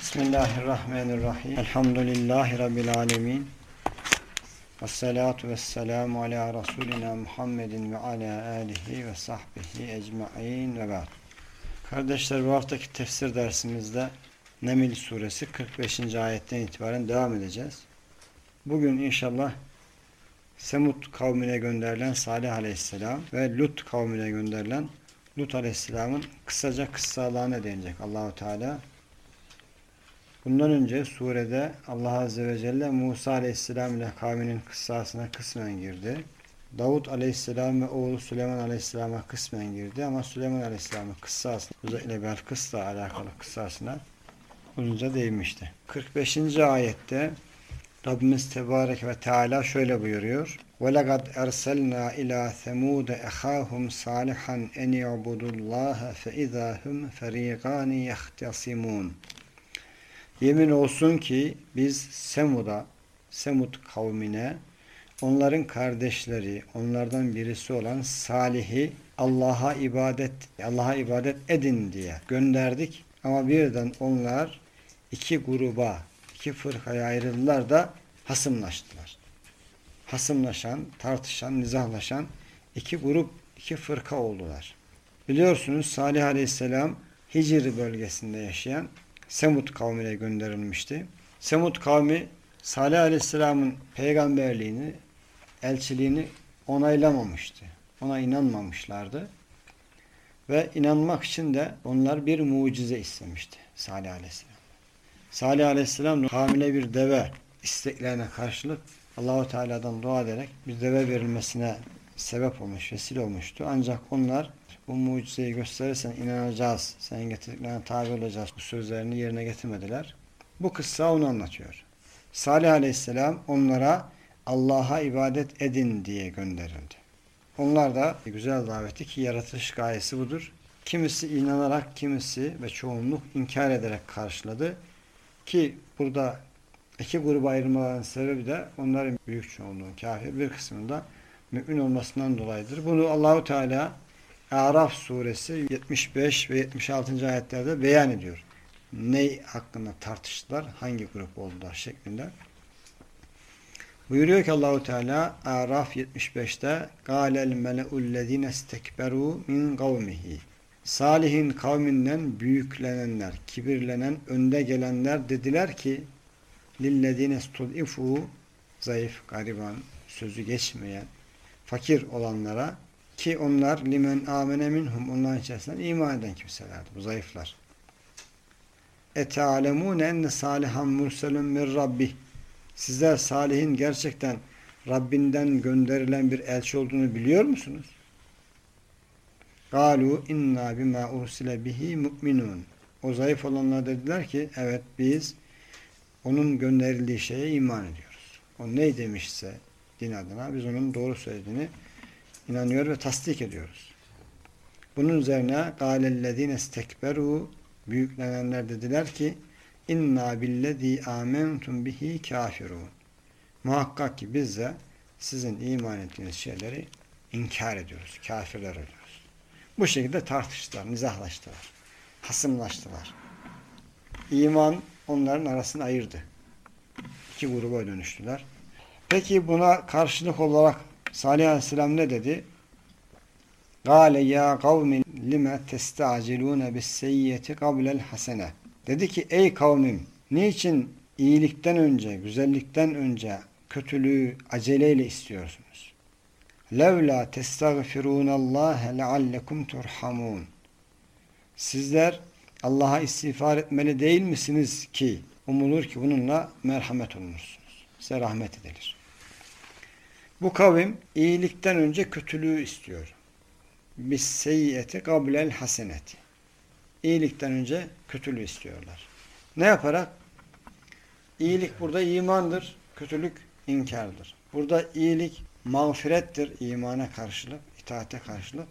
Bismillahirrahmanirrahim. Elhamdülillahi Rabbil alemin. Vessalatu vesselamu ala Resulina Muhammedin ve ala alihi ve sahbihi ecma'in ve ba'd. Kardeşler bu haftaki tefsir dersimizde Nemil suresi 45. ayetten itibaren devam edeceğiz. Bugün inşallah Semut kavmine gönderilen Salih aleyhisselam ve Lut kavmine gönderilen Lut aleyhisselamın kısaca kıssalarına değinecek Allahu Teala. Bundan önce surede Allah Azze ve Celle Musa Aleyhisselam ile kavminin kıssasına kısmen girdi. Davut Aleyhisselam ve oğlu Süleyman Aleyhisselam'a kısmen girdi ama Süleyman Aleyhisselam'ın kıssasına, özellikle Belkıs'la alakalı kıssasına uzunca değinmişti. 45. ayette Rabbimiz Tebarek ve Teala şöyle buyuruyor. وَلَقَدْ اَرْسَلْنَا اِلَى ثَمُودَ اَخَاهُمْ صَالِحًا اَنْ يَعْبُدُوا اللّٰهَ فَاِذَا هُمْ فَر۪يقَانِ يَخْتَصِمُونَ Yemin olsun ki biz Semud'a, Semud kavmine onların kardeşleri, onlardan birisi olan Salih'i Allah'a ibadet, Allah'a ibadet edin diye gönderdik. Ama birden onlar iki gruba, iki fırkaya ayrıldılar da hasımlaştılar. Hasımlaşan, tartışan, nizahlaşan iki grup, iki fırka oldular. Biliyorsunuz Salih Aleyhisselam Hicr bölgesinde yaşayan Semud kavmine gönderilmişti. Semud kavmi Salih Aleyhisselam'ın peygamberliğini, elçiliğini onaylamamıştı. Ona inanmamışlardı. Ve inanmak için de onlar bir mucize istemişti Salih Aleyhisselam. Salih Aleyhisselam hamile bir deve isteklerine karşılık Allahu Teala'dan dua ederek bir deve verilmesine sebep olmuş, vesile olmuştu. Ancak onlar bu mucizeyi gösterirsen inanacağız, sen getirdiklerine tabi olacağız bu sözlerini yerine getirmediler. Bu kıssa onu anlatıyor. Salih Aleyhisselam onlara Allah'a ibadet edin diye gönderildi. Onlar da güzel daveti ki yaratılış gayesi budur. Kimisi inanarak, kimisi ve çoğunluk inkar ederek karşıladı. Ki burada iki gruba ayrılmaların sebebi de onların büyük çoğunluğu kafir bir kısmında mümin olmasından dolayıdır. Bunu Allahu Teala Araf suresi 75 ve 76. ayetlerde beyan ediyor. Ne hakkında tartıştılar, hangi grup oldular şeklinde. Buyuruyor ki Allahu Teala Araf 75'te "Galel meleullezine istekberu min kavmihi." Salih'in kavminden büyüklenenler, kibirlenen, önde gelenler dediler ki lillezine studifu zayıf, gariban, sözü geçmeyen, fakir olanlara ki onlar limen amene minhum onların içerisinden iman eden kimselerdi. Bu zayıflar. Etealemune enne salihan murselun min rabbi. Sizler Salih'in gerçekten Rabbinden gönderilen bir elçi olduğunu biliyor musunuz? Galu inna bima ursile bihi mu'minun. O zayıf olanlar dediler ki evet biz onun gönderildiği şeye iman ediyoruz. O ne demişse din adına biz onun doğru söylediğini inanıyor ve tasdik ediyoruz. Bunun üzerine galellezine stekberu büyüklenenler dediler ki inna billezî âmentum bihi kafirun. Muhakkak ki biz de sizin iman ettiğiniz şeyleri inkar ediyoruz. Kafirler oluyoruz. Bu şekilde tartıştılar, nizahlaştılar. Hasımlaştılar. İman onların arasını ayırdı. İki gruba dönüştüler. Peki buna karşılık olarak Salih Aleyhisselam ne dedi? Gale ya kavmin lime testacilune bis seyyiyeti kablel hasene. Dedi ki ey kavmim niçin iyilikten önce, güzellikten önce kötülüğü aceleyle istiyorsunuz? Levla testagfirunallaha leallekum turhamun. Sizler Allah'a istiğfar etmeli değil misiniz ki umulur ki bununla merhamet olunursunuz. Size rahmet edilir. Bu kavim iyilikten önce kötülüğü istiyor. Bis seyyiyeti kablel haseneti. İyilikten önce kötülüğü istiyorlar. Ne yaparak? İyilik burada imandır, kötülük inkardır. Burada iyilik mağfirettir imana karşılık, itaate karşılık.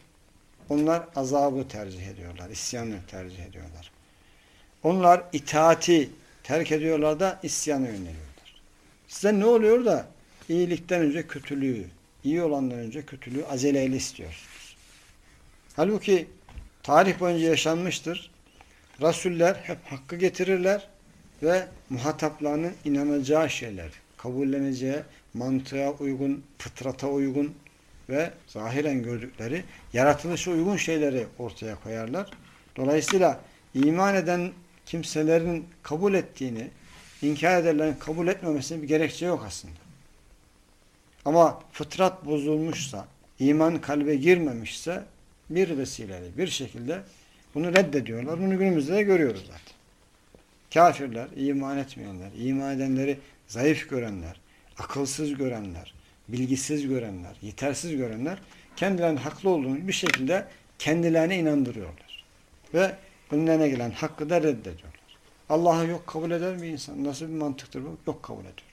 Onlar azabı tercih ediyorlar, isyanı tercih ediyorlar. Onlar itaati terk ediyorlar da isyanı yöneliyorlar. Size ne oluyor da iyilikten önce kötülüğü, iyi olandan önce kötülüğü aceleyle istiyorsunuz. Halbuki tarih boyunca yaşanmıştır. Rasuller hep hakkı getirirler. ve muhataplarının inanacağı şeyler, kabulleneceği, mantığa uygun, fıtrata uygun ve zahiren gördükleri, yaratılışa uygun şeyleri ortaya koyarlar. Dolayısıyla iman eden kimselerin kabul ettiğini, inkar ederlerin kabul etmemesine bir gerekçe yok aslında. Ama fıtrat bozulmuşsa, iman kalbe girmemişse bir vesileyle, bir şekilde bunu reddediyorlar. Bunu günümüzde de görüyoruz zaten. Kafirler, iman etmeyenler, iman edenleri zayıf görenler, akılsız görenler, bilgisiz görenler, yetersiz görenler kendilerinin haklı olduğunu bir şekilde kendilerine inandırıyorlar. Ve önlerine gelen hakkı da reddediyorlar. Allah'ı yok kabul eder mi insan? Nasıl bir mantıktır bu? Yok kabul ediyor.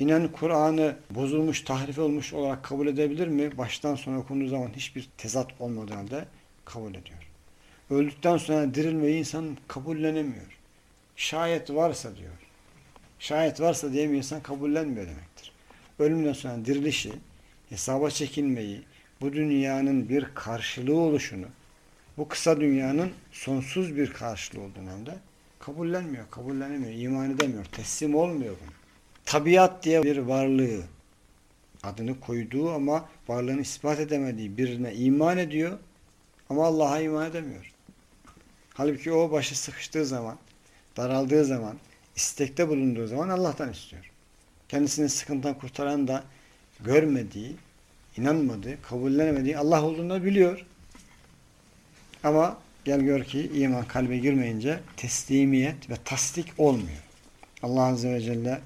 İnan Kur'an'ı bozulmuş, tahrif olmuş olarak kabul edebilir mi? Baştan sona okunduğu zaman hiçbir tezat olmadığı halde kabul ediyor. Öldükten sonra dirilmeyi insan kabullenemiyor. Şayet varsa diyor. Şayet varsa diye bir insan kabullenmiyor demektir. Ölümden sonra dirilişi, hesaba çekilmeyi, bu dünyanın bir karşılığı oluşunu, bu kısa dünyanın sonsuz bir karşılığı olduğunu hem de kabullenmiyor, kabullenemiyor, iman edemiyor, teslim olmuyor bunu. Tabiat diye bir varlığı, adını koyduğu ama varlığını ispat edemediği birine iman ediyor ama Allah'a iman edemiyor. Halbuki o başı sıkıştığı zaman, daraldığı zaman, istekte bulunduğu zaman Allah'tan istiyor. Kendisini sıkıntıdan kurtaran da görmediği, inanmadığı, kabullenemediği Allah olduğunu biliyor. Ama gel gör ki iman kalbe girmeyince teslimiyet ve tasdik olmuyor. Allah Azze ve Celle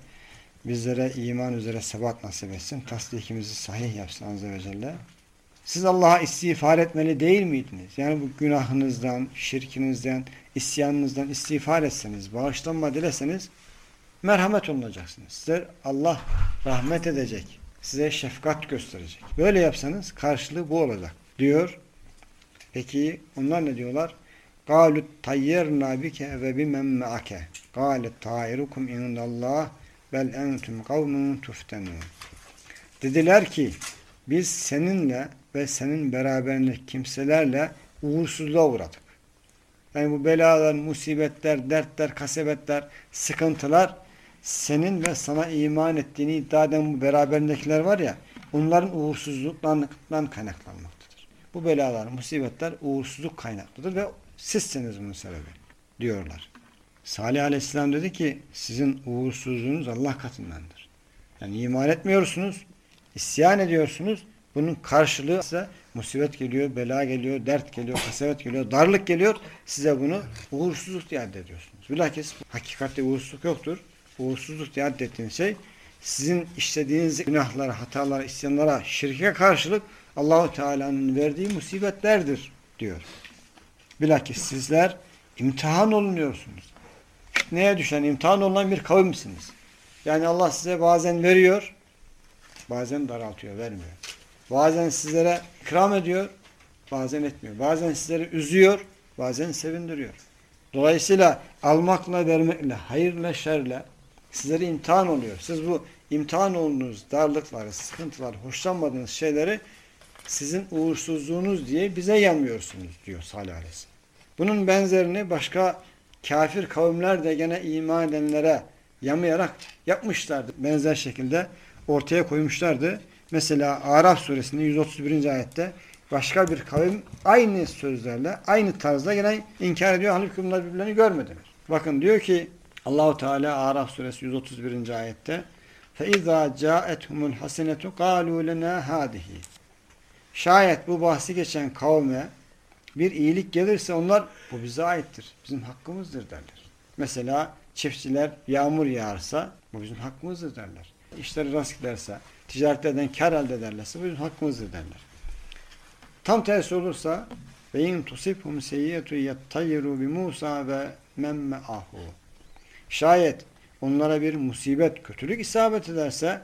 bizlere iman üzere sebat nasip etsin. Tasdikimizi sahih yapsın Azze ve Celle. Siz Allah'a istiğfar etmeli değil miydiniz? Yani bu günahınızdan, şirkinizden, isyanınızdan istiğfar etseniz, bağışlanma dileseniz merhamet olunacaksınız. Size Allah rahmet edecek. Size şefkat gösterecek. Böyle yapsanız karşılığı bu olacak diyor. Peki onlar ne diyorlar? قَالُوا تَيَّرْنَا بِكَ وَبِمَنْ مَعَكَ قَالَ تَائِرُكُمْ اِنَّ اللّٰهِ bel entum kavmun tuftenun. Dediler ki biz seninle ve senin beraberindeki kimselerle uğursuzluğa uğradık. Yani bu belalar, musibetler, dertler, kasebetler, sıkıntılar senin ve sana iman ettiğini iddia eden bu beraberindekiler var ya onların uğursuzluklarından kaynaklanmaktadır. Bu belalar, musibetler uğursuzluk kaynaklıdır ve sizsiniz bunun sebebi diyorlar. Salih Aleyhisselam dedi ki sizin uğursuzluğunuz Allah katındandır. Yani iman etmiyorsunuz, isyan ediyorsunuz. Bunun karşılığı size musibet geliyor, bela geliyor, dert geliyor, kasvet geliyor, darlık geliyor. Size bunu uğursuzluk diye addediyorsunuz. Bilakis hakikatte uğursuzluk yoktur. Uğursuzluk diye addettiğiniz şey sizin işlediğiniz günahlara, hatalara, isyanlara, şirke karşılık Allahu Teala'nın verdiği musibetlerdir diyor. Bilakis sizler imtihan olunuyorsunuz. Neye düşen, imtihan olunan bir kavimsiniz. Yani Allah size bazen veriyor, bazen daraltıyor, vermiyor. Bazen sizlere ikram ediyor, bazen etmiyor. Bazen sizleri üzüyor, bazen sevindiriyor. Dolayısıyla almakla, vermekle, hayırla, şerle sizlere imtihan oluyor. Siz bu imtihan olduğunuz darlıkları, sıkıntıları, hoşlanmadığınız şeyleri sizin uğursuzluğunuz diye bize yanmıyorsunuz diyor Salih Aleyhisselam. Bunun benzerini başka kafir kavimler de gene iman edenlere yamayarak yapmışlardı. Benzer şekilde ortaya koymuşlardı. Mesela Araf suresinde 131. ayette başka bir kavim aynı sözlerle, aynı tarzda gene inkar ediyor. Halbuki bunlar birbirlerini görmediler. Bakın diyor ki Allahu Teala Araf suresi 131. ayette فَاِذَا جَاءَتْهُمُ الْحَسَنَةُ قَالُوا لَنَا هَذِهِ Şayet bu bahsi geçen kavme bir iyilik gelirse onlar bu bize aittir. Bizim hakkımızdır derler. Mesela çiftçiler yağmur yağarsa bu bizim hakkımızdır derler. İşleri rast giderse, ticaretlerden kar elde ederlerse bu bizim hakkımızdır derler. Tam tersi olursa ve in tusibhum seyyiyetu yettayyiru bi Musa ve memme ahu. Şayet onlara bir musibet, kötülük isabet ederse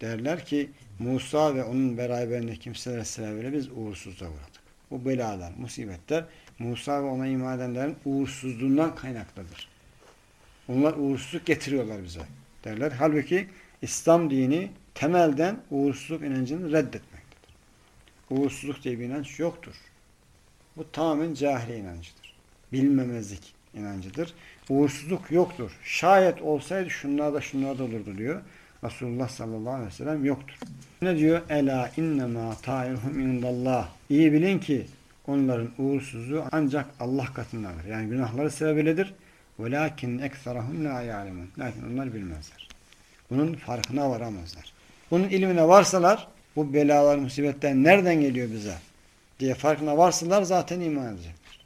derler ki Musa ve onun beraberinde kimseler sebebiyle biz uğursuzluğa uğradık. Bu belalar, musibetler Musa ve ona iman edenlerin uğursuzluğundan kaynaklıdır. Onlar uğursuzluk getiriyorlar bize derler. Halbuki İslam dini temelden uğursuzluk inancını reddetmektedir. Uğursuzluk diye bir inanç yoktur. Bu tamamen cahili inancıdır. Bilmemezlik, inancıdır. Uğursuzluk yoktur. Şayet olsaydı şunlar da şunlar da olurdu diyor. Resulullah sallallahu aleyhi ve sellem yoktur. Ne diyor? Ela innema ta'iruhum indallah. İyi bilin ki onların uğursuzluğu ancak Allah katındadır. Yani günahları sebebiyledir. Velakin ekserahum la ya'lemun. Lakin onlar bilmezler. Bunun farkına varamazlar. Bunun ilmine varsalar bu belalar, musibetler nereden geliyor bize diye farkına varsalar zaten iman edecekler.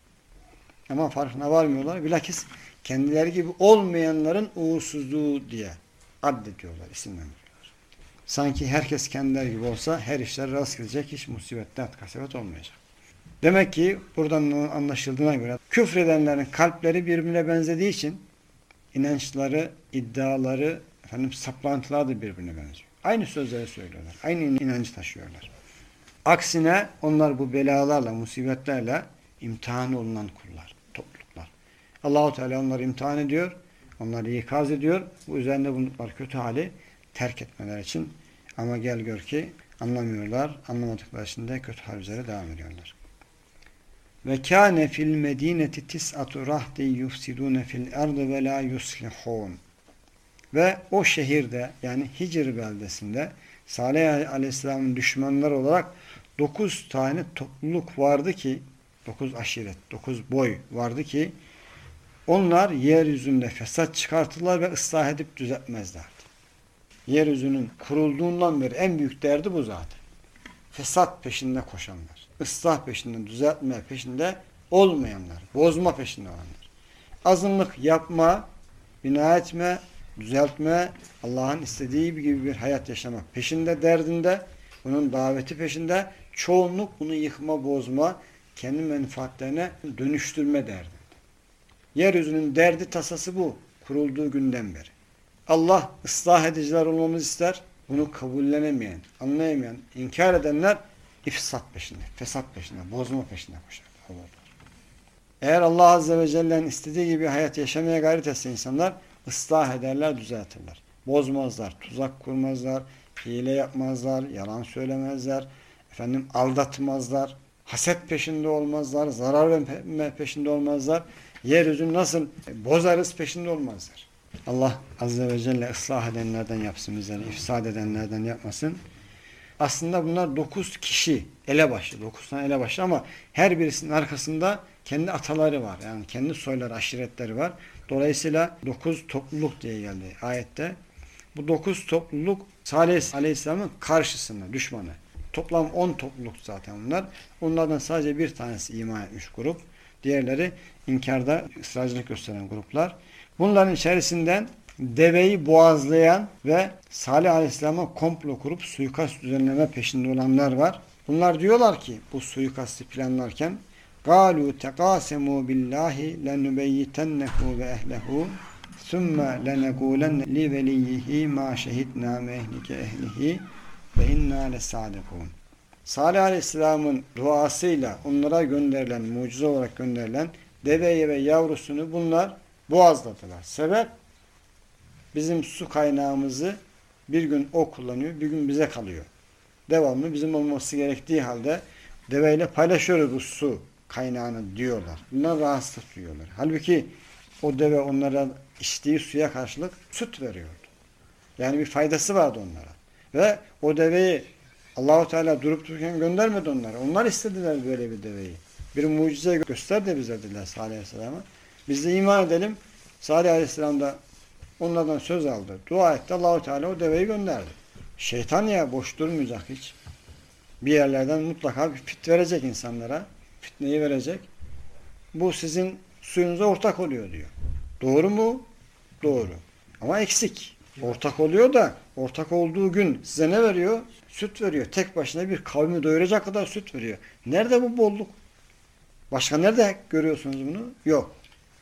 Ama farkına varmıyorlar. Bilakis kendileri gibi olmayanların uğursuzluğu diye addediyorlar, isimlendiriyorlar. Sanki herkes kendileri gibi olsa her işler rast gidecek, hiç musibet, dert, kasvet olmayacak. Demek ki buradan anlaşıldığına göre küfredenlerin kalpleri birbirine benzediği için inançları, iddiaları, efendim saplantılar da birbirine benziyor. Aynı sözleri söylüyorlar. Aynı inancı taşıyorlar. Aksine onlar bu belalarla, musibetlerle imtihan olunan kullar, topluluklar. Allahu Teala onları imtihan ediyor, onları ikaz ediyor. Bu üzerinde bulundukları kötü hali terk etmeler için. Ama gel gör ki anlamıyorlar. Anlamadıkları için de kötü hal üzere devam ediyorlar. Ve kâne fil medineti tis'atu rahdi yufsidûne fil ardı ve la yuslihûn. Ve o şehirde yani Hicr beldesinde Salih Aleyhisselam'ın düşmanları olarak dokuz tane topluluk vardı ki dokuz aşiret, dokuz boy vardı ki onlar yeryüzünde fesat çıkartırlar ve ıslah edip düzeltmezlerdi. Yeryüzünün kurulduğundan beri en büyük derdi bu zaten. Fesat peşinde koşanlar. ıslah peşinde, düzeltme peşinde olmayanlar. Bozma peşinde olanlar. Azınlık yapma, bina etme, düzeltme, Allah'ın istediği gibi bir hayat yaşamak peşinde, derdinde, bunun daveti peşinde, çoğunluk bunu yıkma, bozma, kendi menfaatlerine dönüştürme derdi. Yeryüzünün derdi tasası bu. Kurulduğu günden beri. Allah ıslah ediciler olmamızı ister. Bunu kabullenemeyen, anlayamayan, inkar edenler ifsat peşinde, fesat peşinde, bozma peşinde koşarlar. Eğer Allah Azze ve Celle'nin istediği gibi hayat yaşamaya gayret etse insanlar ıslah ederler, düzeltirler. Bozmazlar, tuzak kurmazlar, hile yapmazlar, yalan söylemezler, efendim aldatmazlar, haset peşinde olmazlar, zarar verme peşinde olmazlar. Yeryüzünü nasıl bozarız peşinde olmazlar. Allah Azze ve Celle ıslah edenlerden yapsın bizleri, ifsad edenlerden yapmasın. Aslında bunlar dokuz kişi elebaşı, dokuz tane elebaşı ama her birisinin arkasında kendi ataları var. Yani kendi soyları, aşiretleri var. Dolayısıyla dokuz topluluk diye geldi ayette. Bu dokuz topluluk Salih Aleyhisselam'ın karşısında, düşmanı. Toplam on topluluk zaten bunlar. Onlardan sadece bir tanesi iman etmiş grup. Diğerleri inkarda ısrarcılık gösteren gruplar. Bunların içerisinden deveyi boğazlayan ve Salih Aleyhisselam'a komplo kurup suikast düzenleme peşinde olanlar var. Bunlar diyorlar ki bu suikastı planlarken قَالُوا تَقَاسَمُوا بِاللّٰهِ لَنُبَيِّتَنَّهُ وَاَهْلَهُ ثُمَّ لَنَقُولَنَّ لِوَلِيِّهِ مَا شَهِدْنَا مَهْلِكَ اَهْلِهِ وَاِنَّا لَسَادِقُونَ Salih Aleyhisselam'ın duasıyla onlara gönderilen, mucize olarak gönderilen deveyi ve yavrusunu bunlar boğazladılar. Sebep bizim su kaynağımızı bir gün o kullanıyor, bir gün bize kalıyor. Devamlı bizim olması gerektiği halde deveyle paylaşıyoruz bu su kaynağını diyorlar. Bunlar rahatsızlık duyuyorlar. Halbuki o deve onlara içtiği suya karşılık süt veriyordu. Yani bir faydası vardı onlara. Ve o deveyi Allahu Teala durup dururken göndermedi onlara. Onlar istediler böyle bir deveyi. Bir mucize göster de bize dediler Salih Aleyhisselam'a. Biz de iman edelim. Salih Aleyhisselam da onlardan söz aldı. Dua etti. Allahu Teala o deveyi gönderdi. Şeytan ya boş durmayacak hiç. Bir yerlerden mutlaka bir fit verecek insanlara. Fitneyi verecek. Bu sizin suyunuza ortak oluyor diyor. Doğru mu? Doğru. Ama eksik. Ortak oluyor da ortak olduğu gün size ne veriyor? Süt veriyor. Tek başına bir kavmi doyuracak kadar süt veriyor. Nerede bu bolluk? Başka nerede görüyorsunuz bunu? Yok.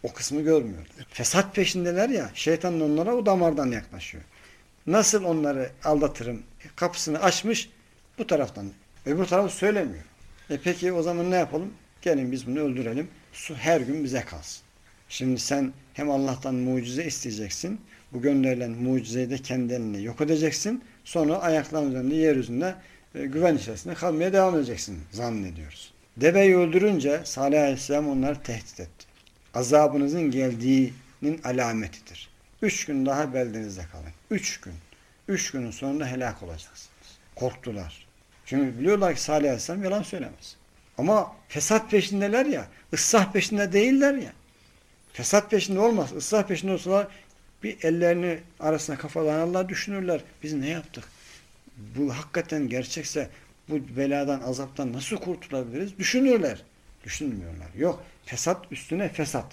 O kısmı görmüyor. Fesat peşindeler ya, şeytan onlara o damardan yaklaşıyor. Nasıl onları aldatırım? Kapısını açmış bu taraftan. Öbür tarafı söylemiyor. E peki o zaman ne yapalım? Gelin biz bunu öldürelim. Su her gün bize kalsın. Şimdi sen hem Allah'tan mucize isteyeceksin. Bu gönderilen mucizeyi de kendini yok edeceksin. Sonra ayakların üzerinde yeryüzünde e, güven içerisinde kalmaya devam edeceksin zannediyoruz. Deveyi öldürünce Salih Aleyhisselam onları tehdit etti. azabınızın geldiğinin alametidir. Üç gün daha beldenizde kalın. Üç gün. Üç günün sonunda helak olacaksınız. Korktular. Çünkü biliyorlar ki Salih Aleyhisselam yalan söylemez. Ama fesat peşindeler ya, ıslah peşinde değiller ya. Fesat peşinde olmaz. Islah peşinde olsalar bir ellerini arasına kafalarını Allah düşünürler. Biz ne yaptık? Bu hakikaten gerçekse bu beladan, azaptan nasıl kurtulabiliriz? Düşünürler. Düşünmüyorlar. Yok. Fesat üstüne fesat.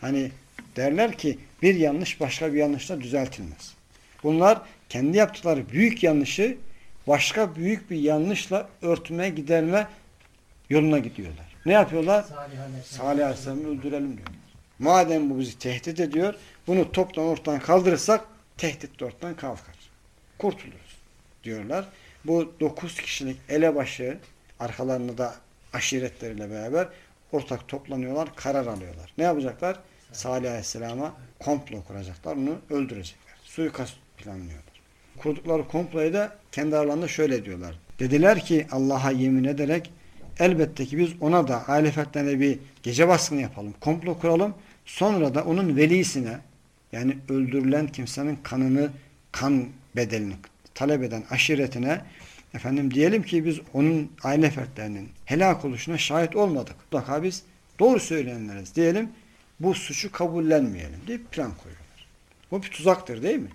Hani derler ki bir yanlış başka bir yanlışla düzeltilmez. Bunlar kendi yaptıkları büyük yanlışı başka büyük bir yanlışla örtme, giderme yoluna gidiyorlar. Ne yapıyorlar? Salih Aleyhisselam'ı öldürelim diyorlar. Madem bu bizi tehdit ediyor, bunu toptan ortadan kaldırırsak tehdit de ortadan kalkar. Kurtuluruz diyorlar. Bu dokuz kişilik elebaşı arkalarında da aşiretleriyle beraber ortak toplanıyorlar, karar alıyorlar. Ne yapacaklar? Salih Aleyhisselam'a komplo kuracaklar, onu öldürecekler. Suikast planlıyorlar. Kurdukları komployu da kendi aralarında şöyle diyorlar. Dediler ki Allah'a yemin ederek elbette ki biz ona da aile fertlerine bir gece baskını yapalım, komplo kuralım. Sonra da onun velisine yani öldürülen kimsenin kanını, kan bedelini talep eden aşiretine efendim diyelim ki biz onun aile fertlerinin helak oluşuna şahit olmadık. Mutlaka biz doğru söyleyenleriz diyelim. Bu suçu kabullenmeyelim diye plan koyuyorlar. Bu bir tuzaktır değil mi?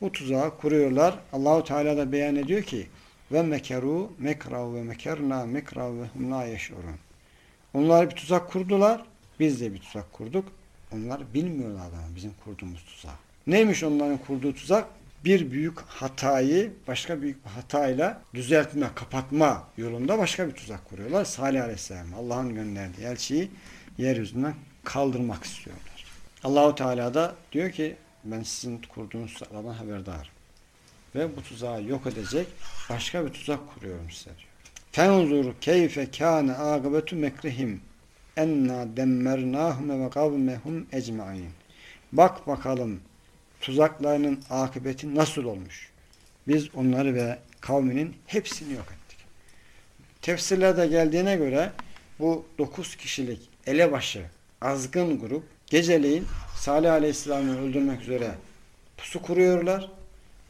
Bu tuzağı kuruyorlar. Allahu Teala da beyan ediyor ki ve mekeru mekrav ve mekerna mekrav ve hum la yeşurun. Onlar bir tuzak kurdular. Biz de bir tuzak kurduk. Onlar bilmiyorlar ama bizim kurduğumuz tuzak. Neymiş onların kurduğu tuzak? Bir büyük hatayı başka büyük bir hatayla düzeltme, kapatma yolunda başka bir tuzak kuruyorlar. Salih Aleyhisselam Allah'ın gönderdiği elçiyi yeryüzünden kaldırmak istiyorlar. Allahu Teala da diyor ki ben sizin kurduğunuz tuzaklardan haberdarım. Ve bu tuzağı yok edecek başka bir tuzak kuruyorum size diyor. Fenzur keyfe kâne âgıbetu mekrihim enna demmernâhum ve kavmehum ecmaîn. Bak bakalım tuzaklarının akıbeti nasıl olmuş. Biz onları ve kavminin hepsini yok ettik. Tefsirlerde geldiğine göre bu dokuz kişilik elebaşı azgın grup geceleyin Salih Aleyhisselam'ı öldürmek üzere pusu kuruyorlar.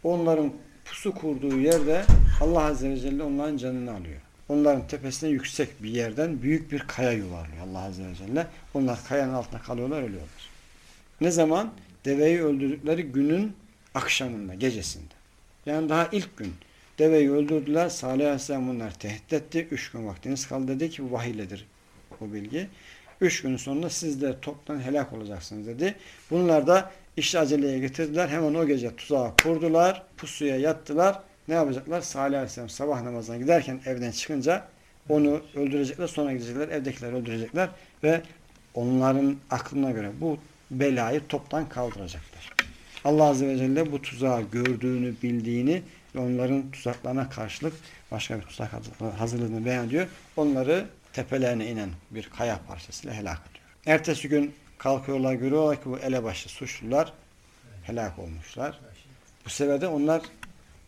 Onların pusu kurduğu yerde Allah Azze ve Celle onların canını alıyor. Onların tepesine yüksek bir yerden büyük bir kaya yuvarlıyor Allah Azze ve Celle. Onlar kayanın altında kalıyorlar, ölüyorlar. Ne zaman? Deveyi öldürdükleri günün akşamında, gecesinde. Yani daha ilk gün deveyi öldürdüler. Salih Aleyhisselam bunlar tehdit etti. Üç gün vaktiniz kaldı dedi ki bu vahiyledir bu bilgi. Üç gün sonra siz de toptan helak olacaksınız dedi. Bunlar da işi aceleye getirdiler. Hemen o gece tuzağa kurdular. Pusuya yattılar. Ne yapacaklar? Salih Aleyhisselam sabah namazına giderken evden çıkınca onu öldürecekler. Sonra gidecekler. Evdekileri öldürecekler. Ve onların aklına göre bu belayı toptan kaldıracaklar. Allah Azze ve Celle bu tuzağı gördüğünü, bildiğini ve onların tuzaklarına karşılık başka bir tuzak hazırladığını beyan ediyor. Onları tepelerine inen bir kaya parçasıyla helak ediyor. Ertesi gün kalkıyorlar görüyorlar ki bu elebaşı suçlular helak olmuşlar. Bu sefer de onlar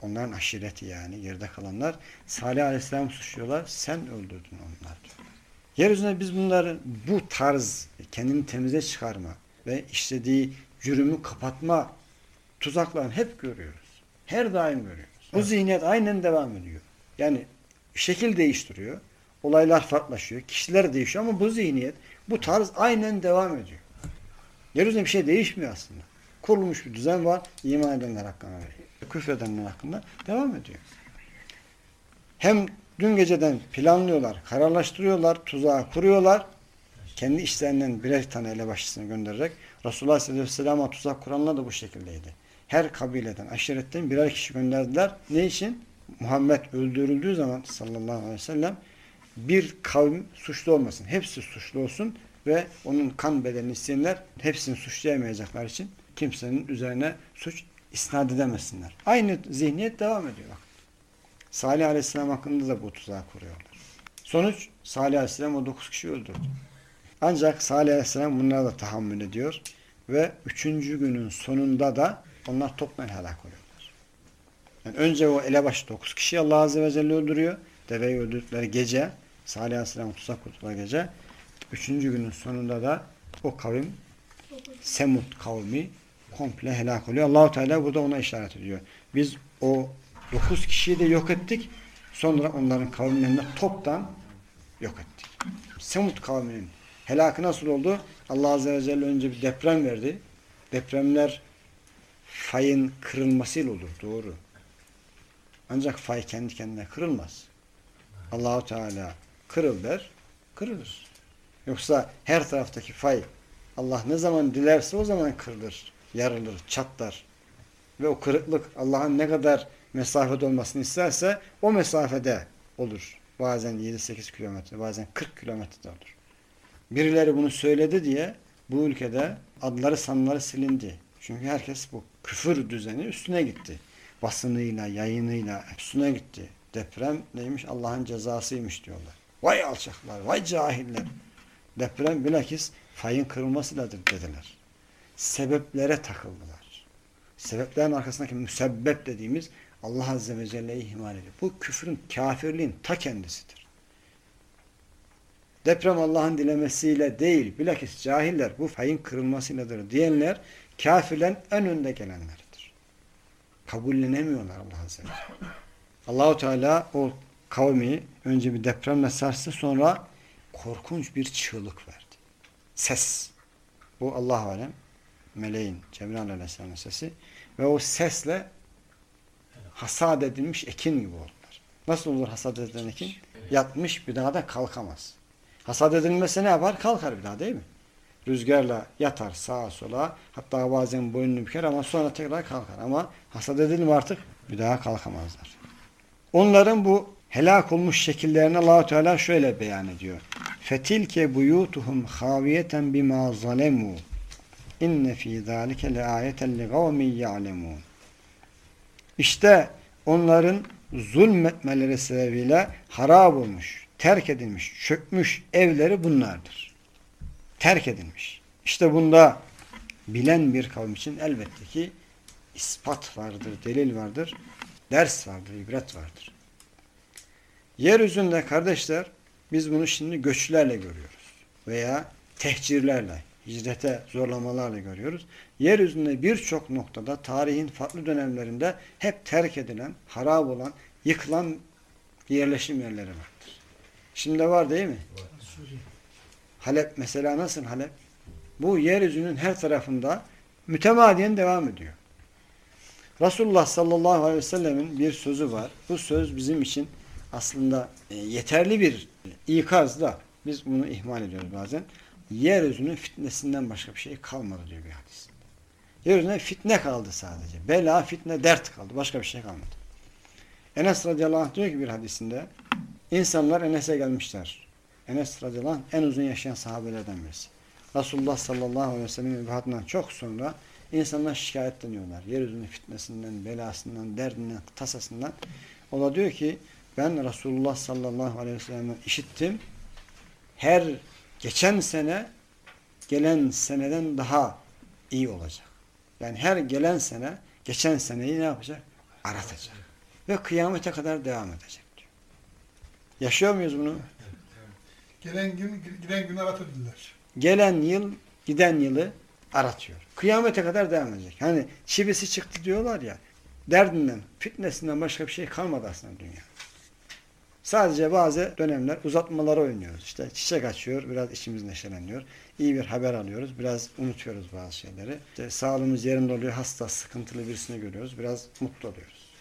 onların aşireti yani yerde kalanlar Salih Aleyhisselam suçluyorlar. Sen öldürdün onlar diyorlar. Yeryüzünde biz bunları bu tarz kendini temize çıkarma ve işlediği cürümü kapatma tuzaklarını hep görüyoruz. Her daim görüyoruz. Bu zihniyet aynen devam ediyor. Yani şekil değiştiriyor. Olaylar farklılaşıyor. Kişiler değişiyor ama bu zihniyet, bu tarz aynen devam ediyor. Yeryüzünde bir şey değişmiyor aslında. Kurulmuş bir düzen var. iman edenler hakkında ve küfredenler hakkında devam ediyor. Hem dün geceden planlıyorlar, kararlaştırıyorlar, tuzağı kuruyorlar. Kendi işlerinden birer tane elebaşısını göndererek Resulullah Aleyhisselatü Vesselam'a tuzak kuranlar da bu şekildeydi. Her kabileden, aşiretten birer kişi gönderdiler. Ne için? Muhammed öldürüldüğü zaman sallallahu aleyhi ve sellem bir kavim suçlu olmasın. Hepsi suçlu olsun ve onun kan bedelini isteyenler hepsini suçlayamayacaklar için kimsenin üzerine suç isnat edemesinler. Aynı zihniyet devam ediyor. Bak. Salih Aleyhisselam hakkında da bu tuzağı kuruyorlar. Sonuç Salih Aleyhisselam o dokuz kişi öldürdü. Ancak Salih Aleyhisselam bunlara da tahammül ediyor ve üçüncü günün sonunda da onlar toptan helak oluyorlar. Yani önce o elebaşı dokuz kişi Allah Azze ve Celle öldürüyor. Deveyi öldürdükleri gece Salih Aleyhisselam tuzak kurduğu gece üçüncü günün sonunda da o kavim Semud kavmi komple helak oluyor. Allahu Teala burada ona işaret ediyor. Biz o dokuz kişiyi de yok ettik. Sonra onların kavimlerini toptan yok ettik. Semud kavminin helakı nasıl oldu? Allah Azze ve Celle önce bir deprem verdi. Depremler fayın kırılmasıyla olur. Doğru. Ancak fay kendi kendine kırılmaz. Allahu Teala kırıl der, kırılır. Yoksa her taraftaki fay Allah ne zaman dilerse o zaman kırılır, yarılır, çatlar. Ve o kırıklık Allah'ın ne kadar mesafede olmasını isterse o mesafede olur. Bazen 7-8 kilometre, bazen 40 kilometrede olur. Birileri bunu söyledi diye bu ülkede adları sanları silindi. Çünkü herkes bu küfür düzeni üstüne gitti. Basınıyla, yayınıyla üstüne gitti. Deprem neymiş? Allah'ın cezasıymış diyorlar. Vay alçaklar, vay cahiller. Deprem bilakis fayın kırılmasıyladır dediler. Sebeplere takıldılar. Sebeplerin arkasındaki müsebbep dediğimiz Allah Azze ve Celle'yi ihmal ediyor. Bu küfrün, kafirliğin ta kendisidir. Deprem Allah'ın dilemesiyle değil, bilakis cahiller bu fayın kırılmasıyladır diyenler kafirlerin en önde gelenleridir. Kabullenemiyorlar Allah Azze ve Celle. Allahu Teala o kavmi önce bir depremle sarstı sonra korkunç bir çığlık verdi. Ses. Bu Allah alem meleğin Cebrail Aleyhisselam'ın sesi ve o sesle hasat edilmiş ekin gibi oldular. Nasıl olur hasat edilen ekin? Yatmış bir daha da kalkamaz. Hasat edilmesi ne yapar? Kalkar bir daha değil mi? Rüzgarla yatar sağa sola hatta bazen boynunu büker ama sonra tekrar kalkar. Ama hasat edilme artık bir daha kalkamazlar. Onların bu helak olmuş şekillerini Allahu Teala şöyle beyan ediyor. Fetilke buyutuhum haviyeten bima zalemu. İnne fi zalike leayeten li kavmin ya'lemun. İşte onların zulmetmeleri sebebiyle harap olmuş, terk edilmiş, çökmüş evleri bunlardır. Terk edilmiş. İşte bunda bilen bir kavim için elbette ki ispat vardır, delil vardır, ders vardır, ibret vardır. Yeryüzünde kardeşler biz bunu şimdi göçlerle görüyoruz. Veya tehcirlerle, hicrete zorlamalarla görüyoruz. Yeryüzünde birçok noktada tarihin farklı dönemlerinde hep terk edilen, harap olan, yıkılan yerleşim yerleri vardır. Şimdi var değil mi? Halep mesela nasıl Halep? Bu yeryüzünün her tarafında mütemadiyen devam ediyor. Resulullah sallallahu aleyhi ve sellemin bir sözü var. Bu söz bizim için aslında e, yeterli bir ikaz da biz bunu ihmal ediyoruz bazen. Yeryüzünün fitnesinden başka bir şey kalmadı diyor bir hadis. Yeryüzüne fitne kaldı sadece. Bela, fitne, dert kaldı. Başka bir şey kalmadı. Enes radıyallahu anh diyor ki bir hadisinde insanlar Enes'e gelmişler. Enes radıyallahu anh en uzun yaşayan sahabelerden birisi. Resulullah sallallahu aleyhi ve sellem'in vefatından çok sonra insanlar şikayetleniyorlar. Yeryüzünün fitnesinden, belasından, derdinden, tasasından. O da diyor ki ben Resulullah sallallahu aleyhi ve sellem'den işittim. Her geçen sene gelen seneden daha iyi olacak. Yani her gelen sene geçen seneyi ne yapacak? Aratacak. Ve kıyamete kadar devam edecek diyor. Yaşıyor muyuz bunu? Gelen gün, giden gün aratırdılar. Gelen yıl giden yılı aratıyor. Kıyamete kadar devam edecek. Hani çivisi çıktı diyorlar ya derdinden, fitnesinden başka bir şey kalmadı aslında dünya. Sadece bazı dönemler uzatmaları oynuyoruz. İşte çiçek açıyor, biraz içimiz neşeleniyor. İyi bir haber alıyoruz, biraz unutuyoruz bazı şeyleri. İşte sağlığımız yerinde oluyor, hasta, sıkıntılı birisini görüyoruz, biraz mutlu oluyoruz.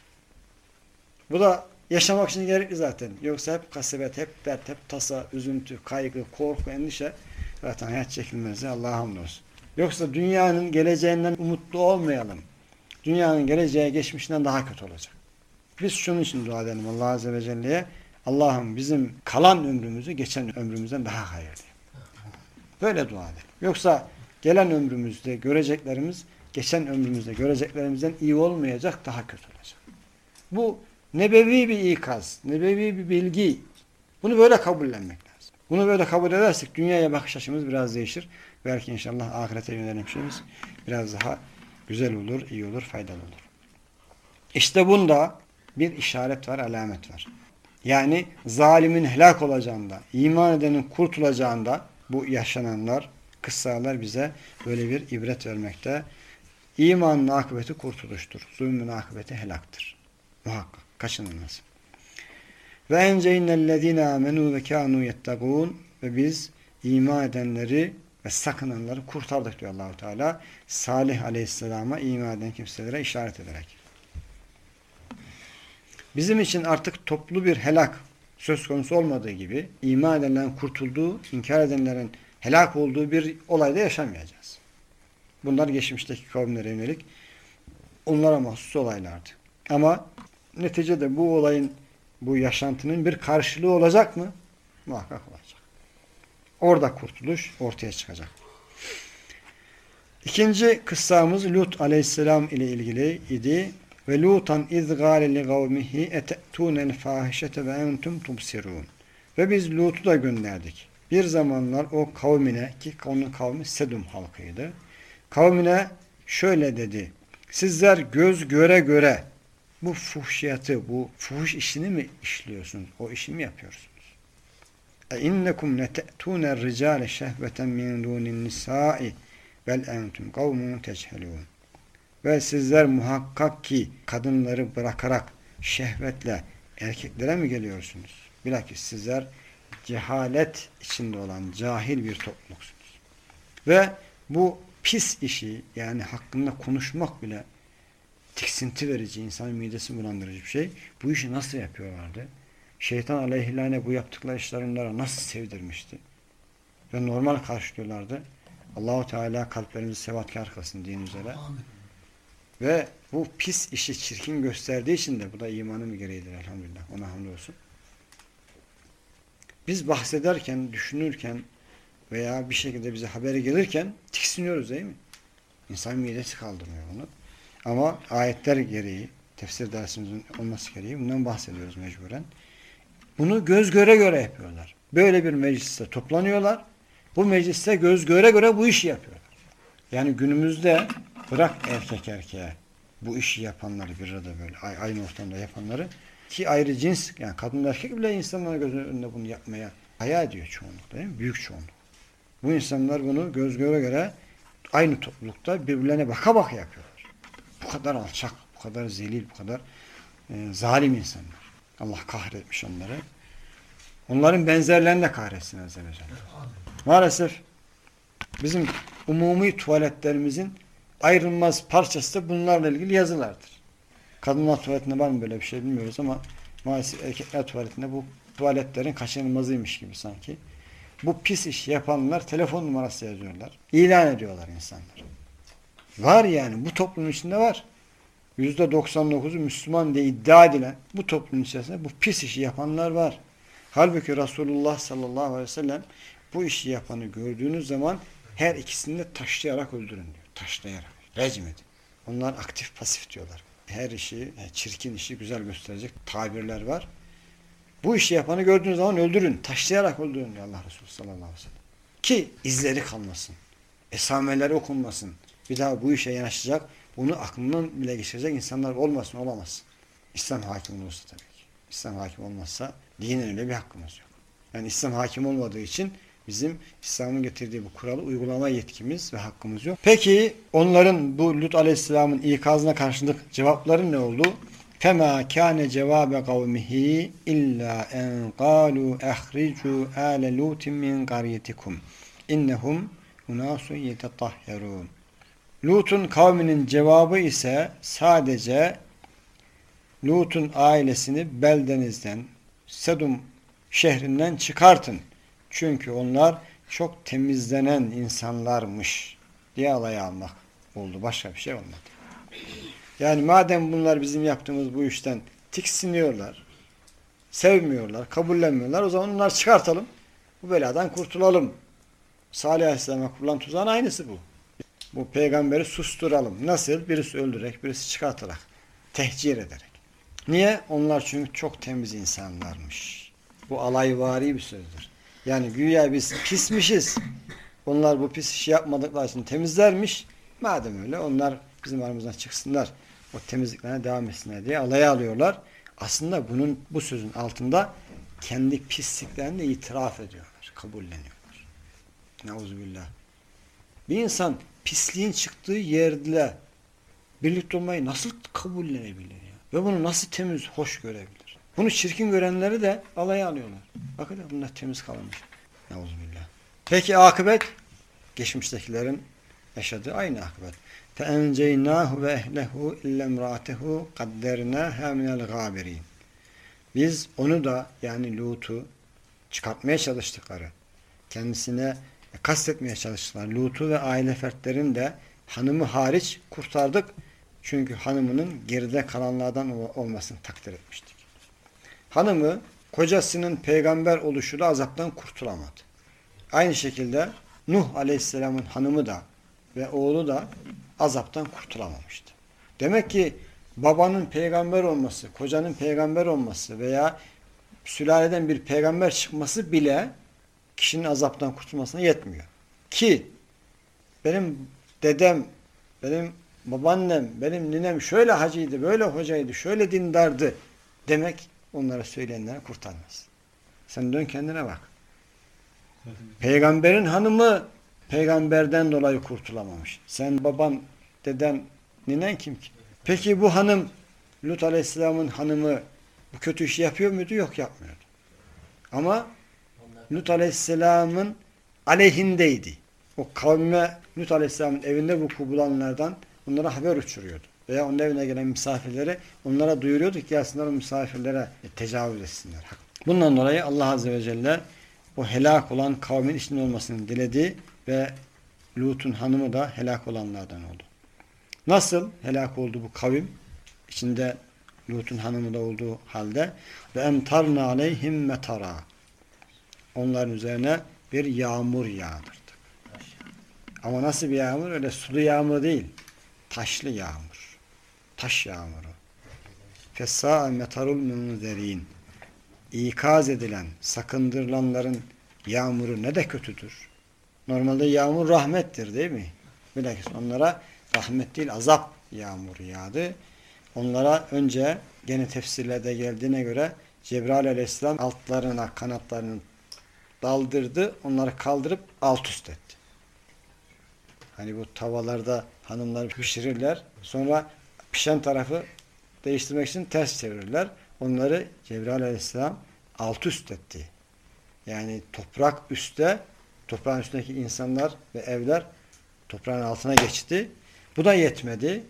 Bu da yaşamak için gerekli zaten. Yoksa hep kasvet, hep dert, hep tasa, üzüntü, kaygı, korku, endişe. Zaten hayat çekilmez Allah'a hamdolsun. Yoksa dünyanın geleceğinden umutlu olmayalım. Dünyanın geleceği geçmişinden daha kötü olacak. Biz şunun için dua edelim Allah Azze ve Celle'ye. Allah'ım bizim kalan ömrümüzü geçen ömrümüzden daha hayırlı. Böyle dua edelim. Yoksa gelen ömrümüzde göreceklerimiz geçen ömrümüzde göreceklerimizden iyi olmayacak, daha kötü olacak. Bu nebevi bir ikaz, nebevi bir bilgi. Bunu böyle kabullenmek lazım. Bunu böyle kabul edersek dünyaya bakış açımız biraz değişir. Belki inşallah ahirete yönelim şeyimiz biraz daha güzel olur, iyi olur, faydalı olur. İşte bunda bir işaret var, alamet var. Yani zalimin helak olacağında, iman edenin kurtulacağında bu yaşananlar kıssalar bize böyle bir ibret vermekte. İmanın akıbeti kurtuluştur. Zulmün akıbeti helaktır. Muhakkak. Kaçınılmaz. Ve enceynnellezine amenu ve kanu yettegûn ve biz iman edenleri ve sakınanları kurtardık diyor Allahu Teala. Salih Aleyhisselam'a iman eden kimselere işaret ederek. Bizim için artık toplu bir helak söz konusu olmadığı gibi iman edenlerin kurtulduğu, inkar edenlerin helak olduğu bir olayda yaşamayacağız. Bunlar geçmişteki kavimlere yönelik onlara mahsus olaylardı. Ama neticede bu olayın, bu yaşantının bir karşılığı olacak mı? Muhakkak olacak. Orada kurtuluş ortaya çıkacak. İkinci kıssamız Lut aleyhisselam ile ilgili idi. Ve Lutan iz gâle li gavmihi ete'tûnel fâhişete ve entum tubsirûn. Ve biz Lut'u da gönderdik. Bir zamanlar o kavmine ki onun kavmi Sedum halkıydı. Kavmine şöyle dedi. Sizler göz göre göre bu fuhşiyatı, bu fuhuş işini mi işliyorsunuz? O işi mi yapıyorsunuz? E innekum lete'tûner ricâle şehveten min dûnin nisâi bel entum kavmun teçhelûn. Ve sizler muhakkak ki kadınları bırakarak şehvetle erkeklere mi geliyorsunuz? Bilakis sizler cehalet içinde olan cahil bir topluluksunuz. Ve bu pis işi yani hakkında konuşmak bile tiksinti verici, insanın midesi bulandırıcı bir şey. Bu işi nasıl yapıyorlardı? Şeytan aleyhillâne bu yaptıkları işler onlara nasıl sevdirmişti? Ve normal karşılıyorlardı. Allahu Teala kalplerimizi sevatkar kılsın din üzere. Amin. Ve bu pis işi çirkin gösterdiği için de bu da imanın bir gereğidir elhamdülillah. Ona hamdolsun. Biz bahsederken, düşünürken veya bir şekilde bize haberi gelirken tiksiniyoruz değil mi? İnsan midesi kaldırmıyor bunu. Ama ayetler gereği, tefsir dersimizin olması gereği bundan bahsediyoruz mecburen. Bunu göz göre göre yapıyorlar. Böyle bir mecliste toplanıyorlar. Bu mecliste göz göre göre bu işi yapıyorlar. Yani günümüzde bırak erkek erkeğe bu işi yapanları bir arada böyle aynı ortamda yapanları ki ayrı cins yani kadın erkek bile insanlar göz önünde bunu yapmaya haya ediyor çoğunluk değil mi? Büyük çoğunluk. Bu insanlar bunu göz göre göre aynı toplulukta birbirlerine baka baka yapıyorlar. Bu kadar alçak, bu kadar zelil, bu kadar e, zalim insanlar. Allah kahretmiş onları. Onların benzerlerini de kahretsin Azze ve Celle. Maalesef bizim umumi tuvaletlerimizin ayrılmaz parçası da bunlarla ilgili yazılardır. Kadınlar tuvaletinde var mı böyle bir şey bilmiyoruz ama maalesef erkekler tuvaletinde bu tuvaletlerin kaçınılmazıymış gibi sanki. Bu pis iş yapanlar telefon numarası yazıyorlar. İlan ediyorlar insanlar. Var yani bu toplumun içinde var. %99'u Müslüman diye iddia edilen bu toplumun içerisinde bu pis işi yapanlar var. Halbuki Resulullah sallallahu aleyhi ve sellem bu işi yapanı gördüğünüz zaman her ikisini de taşlayarak öldürün diyor. Taşlayarak. Recm edin. Onlar aktif pasif diyorlar. Her işi, çirkin işi güzel gösterecek tabirler var. Bu işi yapanı gördüğünüz zaman öldürün. Taşlayarak öldürün diyor Allah Resulü sallallahu aleyhi ve sellem. Ki izleri kalmasın. Esameleri okunmasın. Bir daha bu işe yanaşacak, bunu aklından bile geçirecek insanlar olmasın, olamaz. İslam hakim olursa tabii ki. İslam hakim olmazsa dinin öyle bir hakkımız yok. Yani İslam hakim olmadığı için bizim İslam'ın getirdiği bu kuralı uygulama yetkimiz ve hakkımız yok. Peki onların bu Lut Aleyhisselam'ın ikazına karşılık cevapları ne oldu? فَمَا كَانَ جَوَابَ قَوْمِهِ اِلَّا اَنْ قَالُوا اَخْرِجُوا آلَ لُوتٍ مِنْ قَرْيَتِكُمْ اِنَّهُمْ اُنَاسٌ يَتَطَهَّرُونَ Lut'un kavminin cevabı ise sadece Lut'un ailesini beldenizden, Sedum şehrinden çıkartın. Çünkü onlar çok temizlenen insanlarmış diye alaya almak oldu. Başka bir şey olmadı. Yani madem bunlar bizim yaptığımız bu işten tiksiniyorlar, sevmiyorlar, kabullenmiyorlar o zaman onları çıkartalım. Bu beladan kurtulalım. Salih Aleyhisselam'a kurulan tuzağın aynısı bu. Bu peygamberi susturalım. Nasıl? Birisi öldürerek, birisi çıkartarak, tehcir ederek. Niye? Onlar çünkü çok temiz insanlarmış. Bu alayvari bir sözdür. Yani güya biz pismişiz. Onlar bu pis işi yapmadıkları için temizlermiş. Madem öyle onlar bizim aramızdan çıksınlar. O temizliklerine devam etsinler diye alaya alıyorlar. Aslında bunun bu sözün altında kendi pisliklerini itiraf ediyorlar. Kabulleniyorlar. Neuzubillah. Bir insan pisliğin çıktığı yerde birlikte olmayı nasıl kabullenebilir ya? Ve bunu nasıl temiz, hoş görebilir? Bunu çirkin görenleri de alaya alıyorlar. Bakın bunlar temiz kalmış. Neuzubillah. Peki akıbet? Geçmiştekilerin yaşadığı aynı akıbet. فَاَنْجَيْنَاهُ وَاَهْلَهُ اِلَّا امْرَأَتَهُ قَدَّرْنَاهَا مِنَ الْغَابِرِينَ Biz onu da yani Lut'u çıkartmaya çalıştıkları, kendisine kastetmeye çalıştılar. Lut'u ve aile fertlerin de hanımı hariç kurtardık. Çünkü hanımının geride kalanlardan olmasını takdir etmiştik. Hanımı kocasının peygamber oluşuyla azaptan kurtulamadı. Aynı şekilde Nuh Aleyhisselam'ın hanımı da ve oğlu da azaptan kurtulamamıştı. Demek ki babanın peygamber olması, kocanın peygamber olması veya sülaleden bir peygamber çıkması bile kişinin azaptan kurtulmasına yetmiyor. Ki benim dedem, benim babaannem, benim ninem şöyle hacıydı, böyle hocaydı, şöyle dindardı demek onlara söyleyenleri kurtarmaz. Sen dön kendine bak. Peygamberin hanımı peygamberden dolayı kurtulamamış. Sen baban, deden, ninen kim ki? Peki bu hanım Lut Aleyhisselam'ın hanımı bu kötü işi yapıyor muydu? Yok yapmıyordu. Ama Lut Aleyhisselam'ın aleyhindeydi. O kavme Lut Aleyhisselam'ın evinde vuku bulanlardan onlara haber uçuruyordu. Veya onun evine gelen misafirleri onlara duyuruyordu ki gelsinler o misafirlere tecavüz etsinler. Bundan dolayı Allah Azze ve Celle o helak olan kavmin içinde olmasını diledi ve Lut'un hanımı da helak olanlardan oldu. Nasıl helak oldu bu kavim? İçinde Lut'un hanımı da olduğu halde ve emtarna aleyhim metara. Onların üzerine bir yağmur yağdırdık. Ama nasıl bir yağmur? Öyle sulu yağmur değil. Taşlı yağmur. Taş yağmuru. Fessa metarul munzerin. İkaz edilen, sakındırılanların yağmuru ne de kötüdür. Normalde yağmur rahmettir değil mi? Bilakis onlara rahmet değil azap yağmuru yağdı. Onlara önce gene tefsirlerde geldiğine göre Cebrail aleyhisselam altlarına kanatlarını daldırdı. Onları kaldırıp alt üst etti. Hani bu tavalarda hanımlar pişirirler. Sonra pişen tarafı değiştirmek için ters çevirirler. Onları Cebrail aleyhisselam alt üst etti. Yani toprak üstte toprağın üstündeki insanlar ve evler toprağın altına geçti. Bu da yetmedi.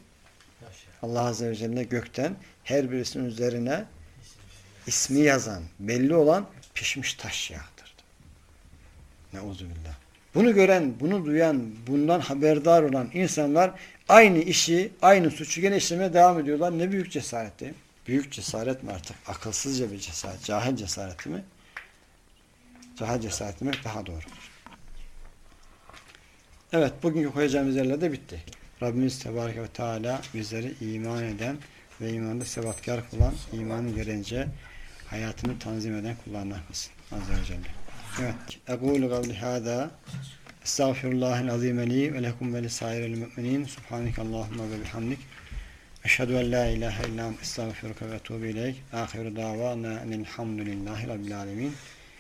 Allah Azze ve Celle gökten her birisinin üzerine ismi yazan, belli olan pişmiş taş yağdırdı. Neuzubillah. Bunu gören, bunu duyan, bundan haberdar olan insanlar aynı işi, aynı suçu gene işlemeye devam ediyorlar. Ne büyük cesaret değil mi? Büyük cesaret mi artık? Akılsızca bir cesaret. Cahil cesareti mi? Cahil cesareti mi? Daha doğrudur. Evet, bugünkü koyacağımız yerler de bitti. Rabbimiz Tebareke ve Teala bizleri iman eden ve imanda sebatkar kılan, imanı gereğince hayatını tanzim eden kullarına kılsın. Azze ve Celle. Evet. Ekulu kavli hâdâ Estağfirullahal azîme li ve lekum ve lisairil mü'minin. Subhaneke Allahümme ve bihamdik. Eşhedü en la ilahe illa estağfiruke ve etûbü ileyk. Ahiru davana enilhamdülillahi rabbil alemin.